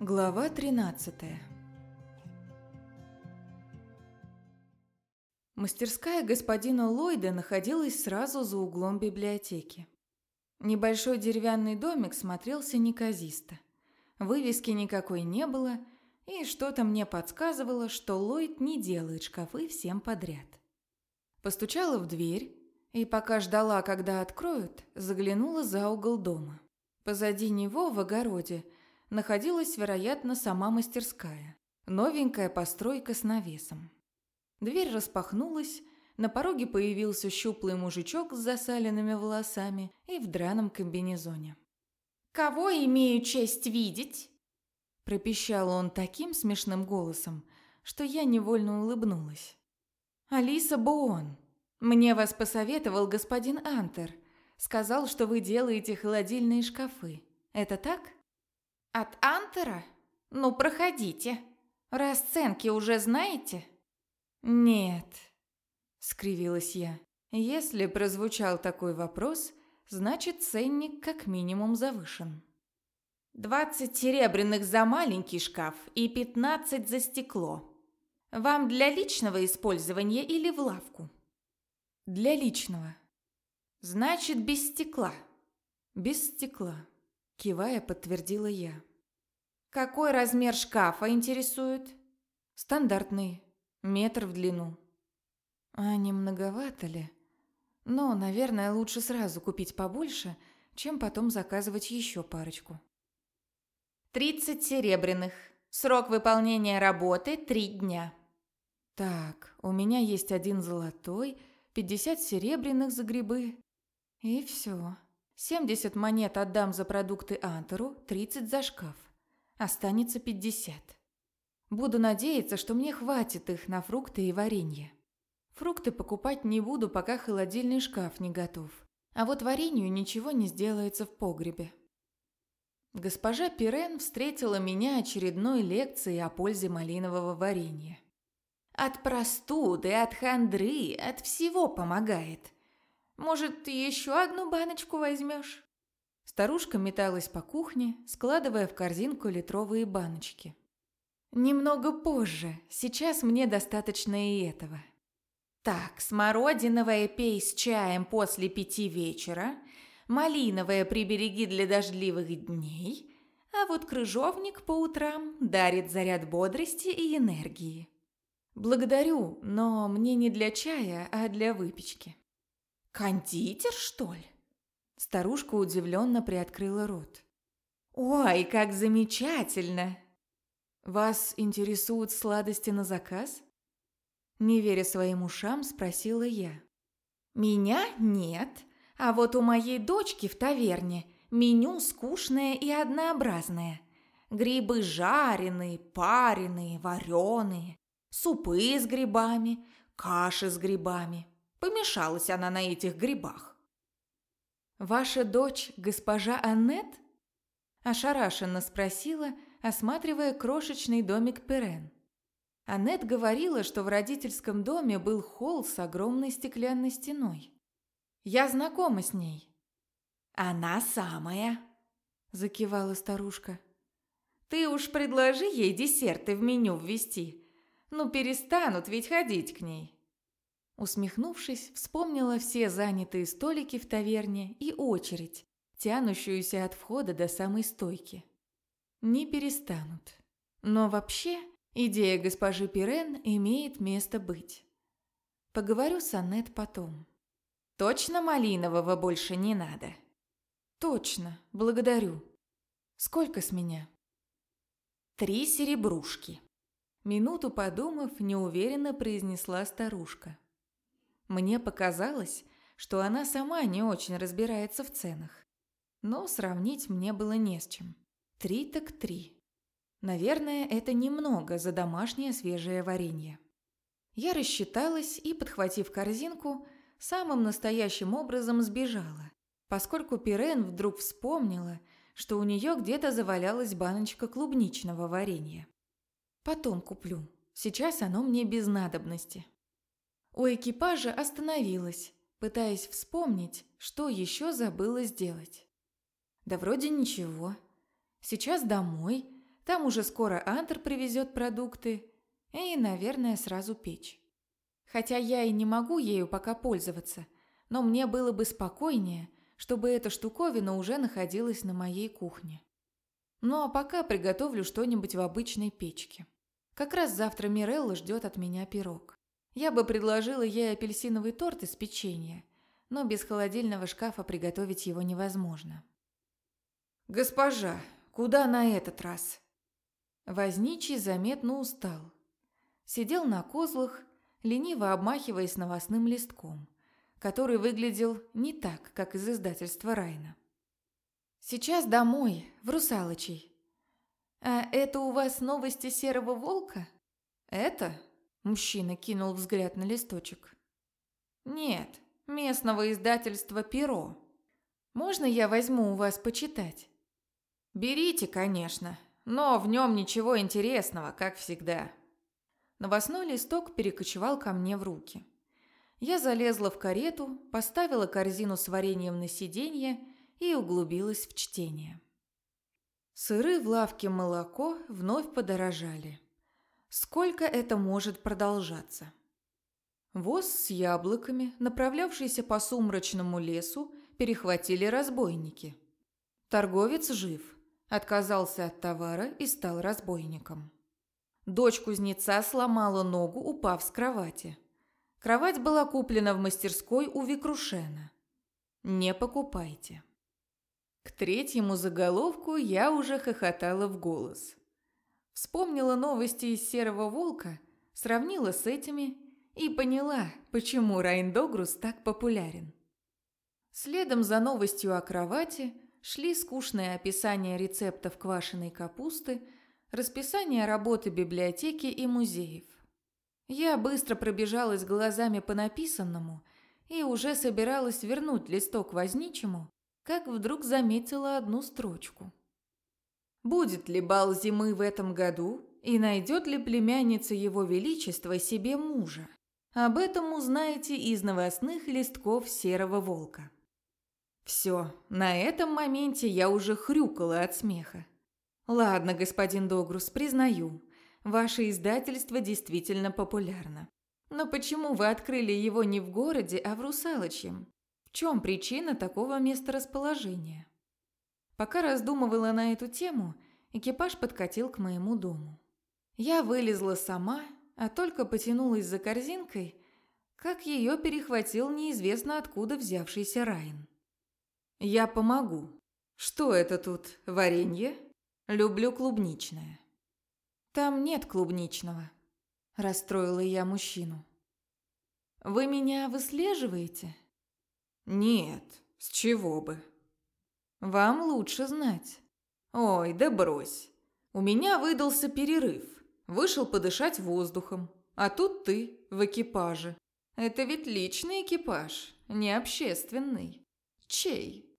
Глава 13 Мастерская господина Ллойда находилась сразу за углом библиотеки. Небольшой деревянный домик смотрелся неказисто. Вывески никакой не было, и что-то мне подсказывало, что Ллойд не делает шкафы всем подряд. Постучала в дверь, и пока ждала, когда откроют, заглянула за угол дома. Позади него, в огороде, находилась, вероятно, сама мастерская. Новенькая постройка с навесом. Дверь распахнулась, на пороге появился щуплый мужичок с засаленными волосами и в драном комбинезоне. «Кого имею честь видеть?» Пропищал он таким смешным голосом, что я невольно улыбнулась. «Алиса Боон, мне вас посоветовал господин Антер. Сказал, что вы делаете холодильные шкафы. Это так?» «От Антера? Ну, проходите. Расценки уже знаете?» «Нет», — скривилась я. «Если прозвучал такой вопрос, значит, ценник как минимум завышен». «Двадцать серебряных за маленький шкаф и пятнадцать за стекло. Вам для личного использования или в лавку?» «Для личного». «Значит, без стекла». «Без стекла», — кивая, подтвердила я. «Какой размер шкафа интересует?» «Стандартный, Метр в длину. А не многовато ли? Но, наверное, лучше сразу купить побольше, чем потом заказывать еще парочку. Тридцать серебряных. Срок выполнения работы – три дня. Так, у меня есть один золотой, пятьдесят серебряных за грибы. И все. Семьдесят монет отдам за продукты Антеру, тридцать за шкаф. Останется пятьдесят. Буду надеяться, что мне хватит их на фрукты и варенье. Фрукты покупать не буду, пока холодильный шкаф не готов. А вот варенью ничего не сделается в погребе. Госпожа Пирен встретила меня очередной лекцией о пользе малинового варенья. «От простуды, от хандры, от всего помогает. Может, еще одну баночку возьмешь?» Старушка металась по кухне, складывая в корзинку литровые баночки. Немного позже. Сейчас мне достаточно и этого. Так, смородиновая пей с чаем после пяти вечера, малиновая прибереги для дождливых дней, а вот крыжовник по утрам дарит заряд бодрости и энергии. Благодарю, но мне не для чая, а для выпечки. Кондитер, что ли? Старушка удивленно приоткрыла рот. Ой, как замечательно! «Вас интересуют сладости на заказ?» Не веря своим ушам, спросила я. «Меня нет, а вот у моей дочки в таверне меню скучное и однообразное. Грибы жареные, пареные, вареные, супы с грибами, каши с грибами. Помешалась она на этих грибах». «Ваша дочь госпожа Аннет?» Ошарашенно спросила, осматривая крошечный домик Перен. Аннет говорила, что в родительском доме был холл с огромной стеклянной стеной. Я знакома с ней. «Она самая», – закивала старушка. «Ты уж предложи ей десерты в меню ввести. Ну, перестанут ведь ходить к ней». Усмехнувшись, вспомнила все занятые столики в таверне и очередь, тянущуюся от входа до самой стойки не перестанут. Но вообще, идея госпожи Пирен имеет место быть. Поговорю с Аннет потом. Точно малинового больше не надо? Точно, благодарю. Сколько с меня? Три серебрушки. Минуту подумав, неуверенно произнесла старушка. Мне показалось, что она сама не очень разбирается в ценах. Но сравнить мне было не с чем. Три так три. Наверное, это немного за домашнее свежее варенье. Я рассчиталась и, подхватив корзинку, самым настоящим образом сбежала, поскольку Пирен вдруг вспомнила, что у нее где-то завалялась баночка клубничного варенья. Потом куплю. Сейчас оно мне без надобности. У экипажа остановилась, пытаясь вспомнить, что еще забыла сделать. Да вроде ничего. Сейчас домой, Там уже скоро Антер привезет продукты и, наверное, сразу печь. Хотя я и не могу ею пока пользоваться, но мне было бы спокойнее, чтобы эта штуковина уже находилась на моей кухне. Ну а пока приготовлю что-нибудь в обычной печке. Как раз завтра Мирелла ждет от меня пирог. Я бы предложила ей апельсиновый торт из печенья, но без холодильного шкафа приготовить его невозможно. «Госпожа, куда на этот раз?» Возничий заметно устал. Сидел на козлах, лениво обмахиваясь новостным листком, который выглядел не так, как из издательства Райна. «Сейчас домой, в Русалочей. А это у вас новости Серого Волка?» «Это?» – мужчина кинул взгляд на листочек. «Нет, местного издательства «Перо». Можно я возьму у вас почитать?» «Берите, конечно, но в нем ничего интересного, как всегда». Новостной листок перекочевал ко мне в руки. Я залезла в карету, поставила корзину с вареньем на сиденье и углубилась в чтение. Сыры в лавке молоко вновь подорожали. Сколько это может продолжаться? Воз с яблоками, направлявшийся по сумрачному лесу, перехватили разбойники. Торговец жив – Отказался от товара и стал разбойником. Дочь кузнеца сломала ногу, упав с кровати. Кровать была куплена в мастерской у Викрушена. Не покупайте. К третьему заголовку я уже хохотала в голос. Вспомнила новости из «Серого волка», сравнила с этими и поняла, почему Райн Догрус так популярен. Следом за новостью о кровати – шли скучные описания рецептов квашеной капусты, расписание работы библиотеки и музеев. Я быстро пробежалась глазами по написанному и уже собиралась вернуть листок возничему, как вдруг заметила одну строчку. «Будет ли бал зимы в этом году и найдет ли племянница его величества себе мужа? Об этом узнаете из новостных листков Серого Волка». Все, на этом моменте я уже хрюкала от смеха. Ладно, господин Догрус, признаю, ваше издательство действительно популярно. Но почему вы открыли его не в городе, а в Русалочьем? В чем причина такого месторасположения? Пока раздумывала на эту тему, экипаж подкатил к моему дому. Я вылезла сама, а только потянулась за корзинкой, как ее перехватил неизвестно откуда взявшийся Райн. «Я помогу. Что это тут, варенье? Люблю клубничное». «Там нет клубничного», – расстроила я мужчину. «Вы меня выслеживаете?» «Нет, с чего бы?» «Вам лучше знать». «Ой, да брось. У меня выдался перерыв. Вышел подышать воздухом. А тут ты в экипаже. Это ведь личный экипаж, не общественный. Чей?»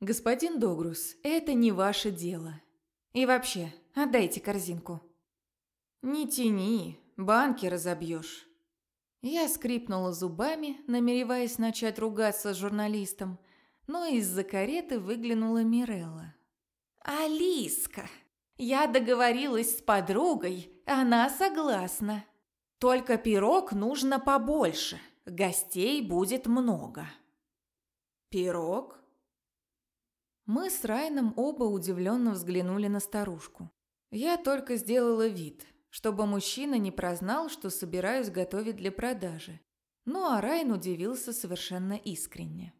«Господин Догрус, это не ваше дело. И вообще, отдайте корзинку». «Не тяни, банки разобьешь». Я скрипнула зубами, намереваясь начать ругаться с журналистом, но из-за кареты выглянула Мирелла. «Алиска, я договорилась с подругой, она согласна. Только пирог нужно побольше, гостей будет много». «Пирог?» Мы с Райном оба удивленно взглянули на старушку. Я только сделала вид, чтобы мужчина не прознал, что собираюсь готовить для продажи. Ну а Райн удивился совершенно искренне.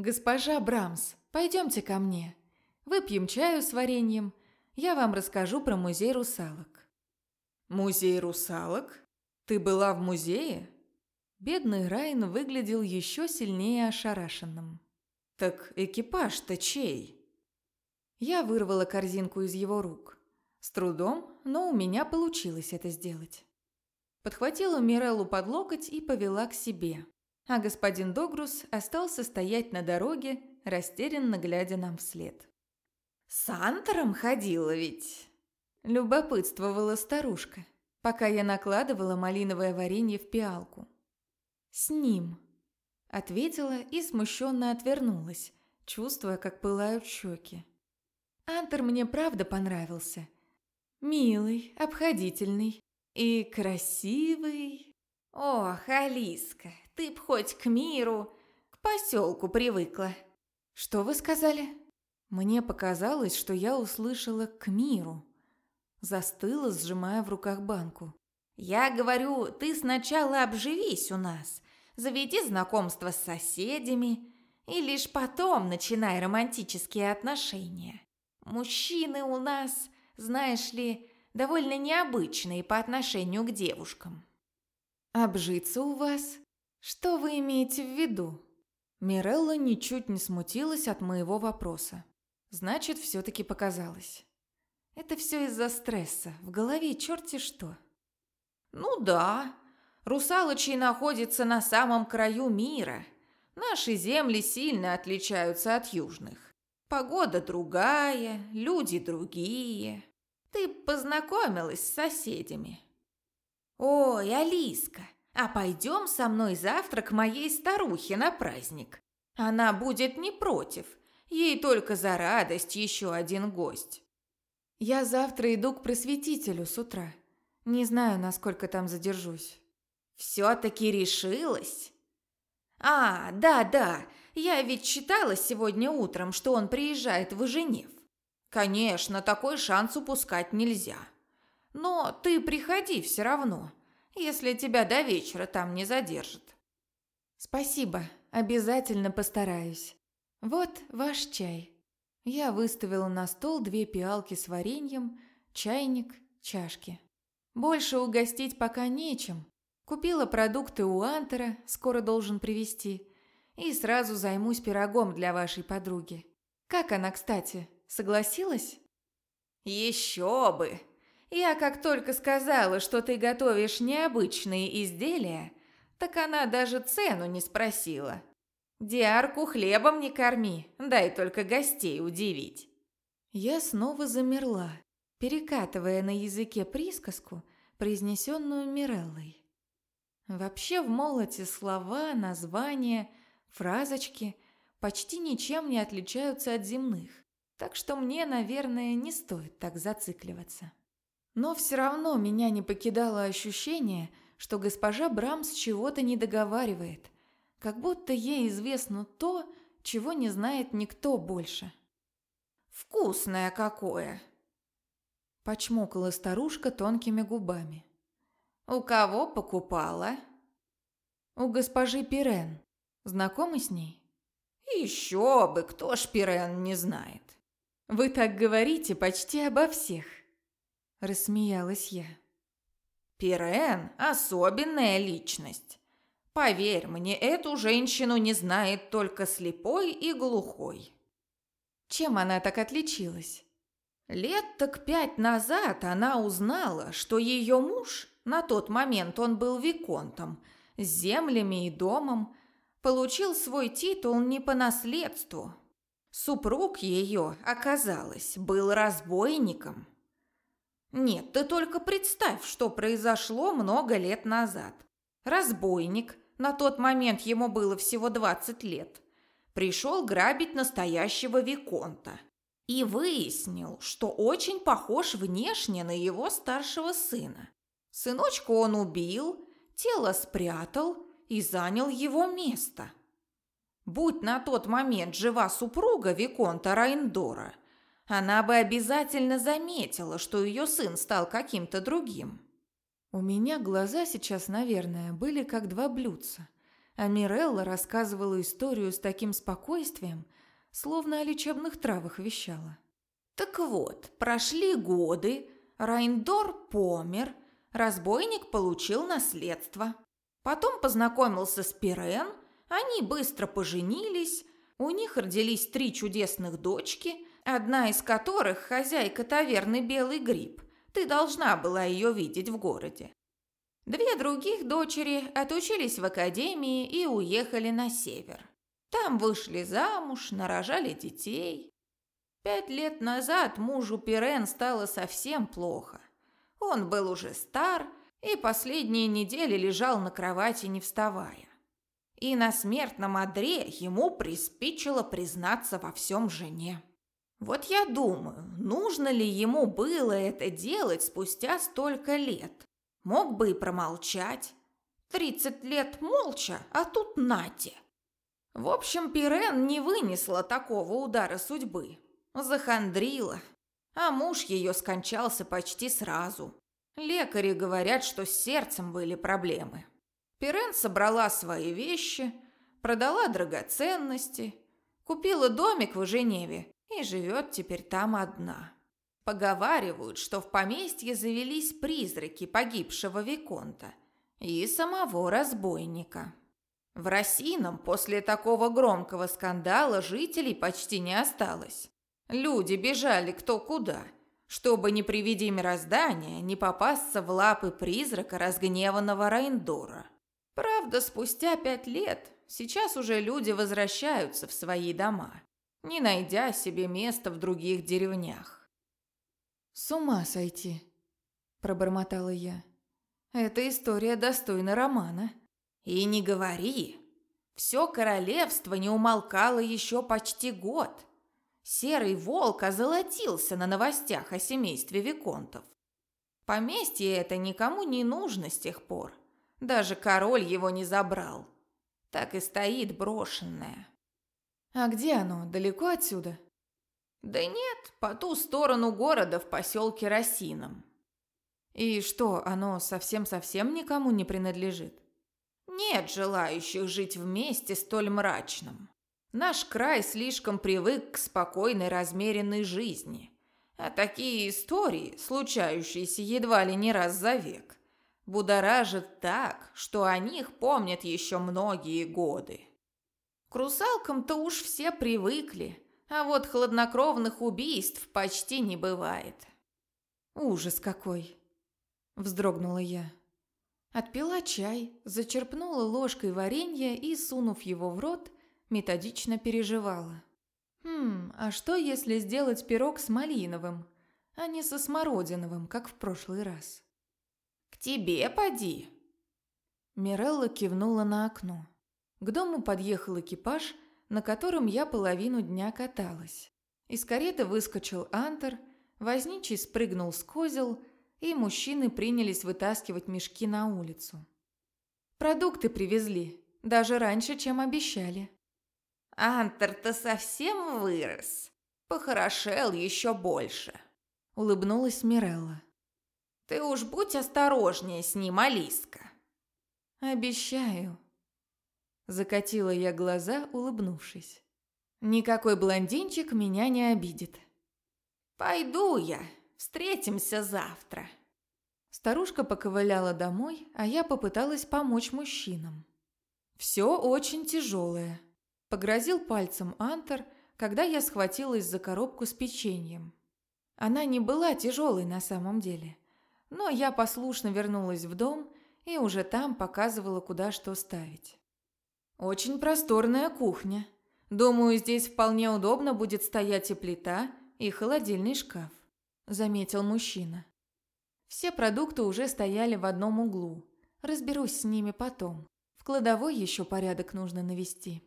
«Госпожа Брамс, пойдемте ко мне. Выпьем чаю с вареньем. Я вам расскажу про музей русалок». «Музей русалок? Ты была в музее?» Бедный Райн выглядел еще сильнее ошарашенным. «Так экипаж-то чей?» Я вырвала корзинку из его рук. С трудом, но у меня получилось это сделать. Подхватила Миреллу под локоть и повела к себе. А господин Догрус остался стоять на дороге, растерянно глядя нам вслед. «С Антером ходила ведь?» Любопытствовала старушка, пока я накладывала малиновое варенье в пиалку. «С ним», Ответила и смущенно отвернулась, чувствуя, как пылают щеки. Антер мне правда понравился. Милый, обходительный и красивый. Ох, Алиска, ты б хоть к миру, к поселку привыкла. Что вы сказали? Мне показалось, что я услышала «к миру». Застыла, сжимая в руках банку. «Я говорю, ты сначала обживись у нас, заведи знакомство с соседями, и лишь потом начинай романтические отношения. Мужчины у нас, знаешь ли, довольно необычные по отношению к девушкам». «Обжиться у вас? Что вы имеете в виду?» Мирелла ничуть не смутилась от моего вопроса. Значит, все-таки показалось. Это все из-за стресса. В голове черти что. Ну да, Русалочий находится на самом краю мира. Наши земли сильно отличаются от южных. Погода другая, люди другие. Ты познакомилась с соседями. Ой, Алиска, а пойдем со мной завтра к моей старухе на праздник. Она будет не против. Ей только за радость еще один гость. Я завтра иду к просветителю с утра. Не знаю, насколько там задержусь. Все-таки решилась? А, да-да, я ведь читала сегодня утром, что он приезжает в Женев. Конечно, такой шанс упускать нельзя. Но ты приходи все равно, если тебя до вечера там не задержат. Спасибо, обязательно постараюсь. Вот ваш чай. Я выставила на стол две пиалки с вареньем, чайник, чашки. Больше угостить пока нечем. Купила продукты у Антера, скоро должен привезти, и сразу займусь пирогом для вашей подруги. Как она, кстати, согласилась? Еще бы! Я как только сказала, что ты готовишь необычные изделия, так она даже цену не спросила. Диарку хлебом не корми, дай только гостей удивить. Я снова замерла, перекатывая на языке присказку, произнесенную Миреллой. Вообще в молоте слова, названия, фразочки почти ничем не отличаются от земных, так что мне, наверное, не стоит так зацикливаться. Но все равно меня не покидало ощущение, что госпожа Брамс чего-то не договаривает – как будто ей известно то, чего не знает никто больше. «Вкусное какое!» Почмокала старушка тонкими губами. «У кого покупала?» «У госпожи Пирен. Знакомы с ней?» «Еще бы, кто ж Пирен не знает?» «Вы так говорите почти обо всех», – рассмеялась я. «Пирен – особенная личность. Поверь мне, эту женщину не знает только слепой и глухой. Чем она так отличилась? Лет так пять назад она узнала, что ее муж, на тот момент он был виконтом, с землями и домом, получил свой титул не по наследству. Супруг ее, оказалось, был разбойником. Нет, ты только представь, что произошло много лет назад. Разбойник, на тот момент ему было всего 20 лет, пришел грабить настоящего Виконта и выяснил, что очень похож внешне на его старшего сына. Сыночку он убил, тело спрятал и занял его место. Будь на тот момент жива супруга Виконта Райндора, она бы обязательно заметила, что ее сын стал каким-то другим. У меня глаза сейчас, наверное, были как два блюдца, а Мирелла рассказывала историю с таким спокойствием, словно о лечебных травах вещала. Так вот, прошли годы, Райндор помер, разбойник получил наследство. Потом познакомился с Пирен, они быстро поженились, у них родились три чудесных дочки, одна из которых хозяйка таверны «Белый гриб», ты должна была ее видеть в городе. Две других дочери отучились в академии и уехали на север. Там вышли замуж, нарожали детей. Пять лет назад мужу Пирен стало совсем плохо. Он был уже стар и последние недели лежал на кровати, не вставая. И на смертном одре ему приспичило признаться во всем жене. Вот я думаю, нужно ли ему было это делать спустя столько лет? Мог бы и промолчать. Тридцать лет молча, а тут нате. В общем, Пирен не вынесла такого удара судьбы. Захандрила. А муж ее скончался почти сразу. Лекари говорят, что с сердцем были проблемы. Пирен собрала свои вещи, продала драгоценности, купила домик в Женеве и живет теперь там одна. Поговаривают, что в поместье завелись призраки погибшего Виконта и самого разбойника. В Росином после такого громкого скандала жителей почти не осталось. Люди бежали кто куда, чтобы, не приведи мироздания, не попасться в лапы призрака разгневанного Райндора. Правда, спустя пять лет сейчас уже люди возвращаются в свои дома не найдя себе места в других деревнях. «С ума сойти!» – пробормотала я. «Эта история достойна романа». «И не говори! Все королевство не умолкало еще почти год. Серый волк озолотился на новостях о семействе Виконтов. Поместье это никому не нужно с тех пор. Даже король его не забрал. Так и стоит брошенное. «А где оно? Далеко отсюда?» «Да нет, по ту сторону города, в поселке Росином». «И что, оно совсем-совсем никому не принадлежит?» «Нет желающих жить вместе столь мрачным. Наш край слишком привык к спокойной, размеренной жизни. А такие истории, случающиеся едва ли не раз за век, будоражат так, что о них помнят еще многие годы». К русалкам-то уж все привыкли, а вот хладнокровных убийств почти не бывает. Ужас какой! Вздрогнула я. Отпила чай, зачерпнула ложкой варенья и, сунув его в рот, методично переживала. Хм, а что если сделать пирог с малиновым, а не со смородиновым, как в прошлый раз? К тебе поди. Мирелла кивнула на окно. К дому подъехал экипаж, на котором я половину дня каталась. Из кареты выскочил Антер, возничий спрыгнул с козел, и мужчины принялись вытаскивать мешки на улицу. Продукты привезли, даже раньше, чем обещали. «Антер-то совсем вырос, похорошел еще больше», — улыбнулась Мирелла. «Ты уж будь осторожнее с ним, Алиска». «Обещаю», Закатила я глаза, улыбнувшись. Никакой блондинчик меня не обидит. «Пойду я. Встретимся завтра». Старушка поковыляла домой, а я попыталась помочь мужчинам. «Все очень тяжелое», – погрозил пальцем Антер, когда я схватилась за коробку с печеньем. Она не была тяжелой на самом деле, но я послушно вернулась в дом и уже там показывала, куда что ставить. Очень просторная кухня. Думаю, здесь вполне удобно будет стоять и плита, и холодильный шкаф», – заметил мужчина. Все продукты уже стояли в одном углу. Разберусь с ними потом. В кладовой еще порядок нужно навести.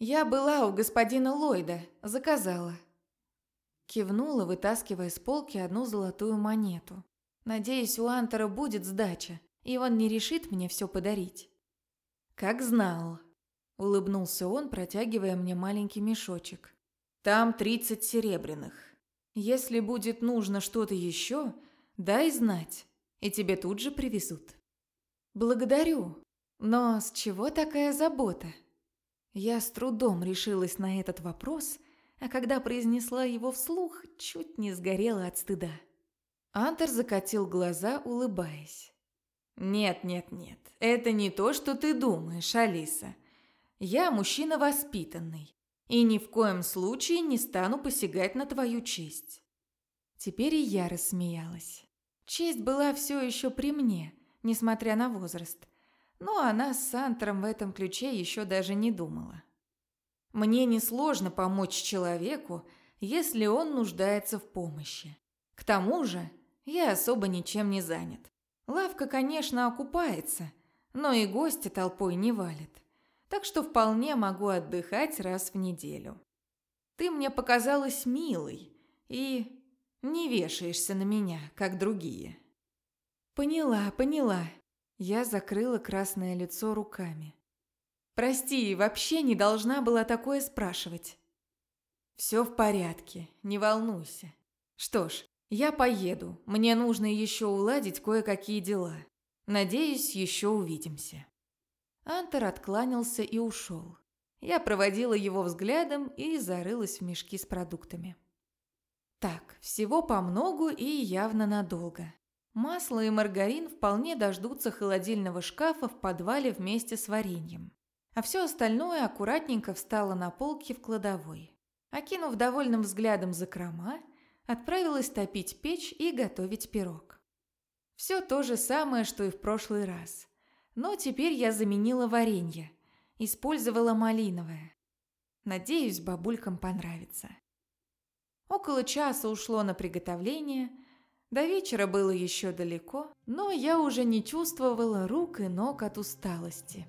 «Я была у господина Ллойда, заказала». Кивнула, вытаскивая с полки одну золотую монету. Надеюсь, у Антера будет сдача, и он не решит мне все подарить. «Как знал», – улыбнулся он, протягивая мне маленький мешочек. «Там тридцать серебряных. Если будет нужно что-то еще, дай знать, и тебе тут же привезут». «Благодарю, но с чего такая забота?» Я с трудом решилась на этот вопрос, а когда произнесла его вслух, чуть не сгорела от стыда. Антер закатил глаза, улыбаясь. «Нет, нет, нет, это не то, что ты думаешь, Алиса. Я мужчина воспитанный и ни в коем случае не стану посягать на твою честь». Теперь и я рассмеялась. Честь была все еще при мне, несмотря на возраст, но она с Сантером в этом ключе еще даже не думала. Мне несложно помочь человеку, если он нуждается в помощи. К тому же я особо ничем не занят. Лавка, конечно, окупается, но и гости толпой не валят. Так что вполне могу отдыхать раз в неделю. Ты мне показалась милой и не вешаешься на меня, как другие». «Поняла, поняла». Я закрыла красное лицо руками. «Прости, вообще не должна была такое спрашивать». «Все в порядке, не волнуйся. Что ж, я поеду, мне нужно еще уладить кое-какие дела. Надеюсь, еще увидимся». Антер откланялся и ушел. Я проводила его взглядом и зарылась в мешки с продуктами. Так, всего по многу и явно надолго. Масло и маргарин вполне дождутся холодильного шкафа в подвале вместе с вареньем. А все остальное аккуратненько встало на полке в кладовой. Окинув довольным взглядом закрома, отправилась топить печь и готовить пирог. Все то же самое, что и в прошлый раз. Но теперь я заменила варенье, использовала малиновое. Надеюсь, бабулькам понравится. Около часа ушло на приготовление. До вечера было еще далеко, но я уже не чувствовала рук и ног от усталости.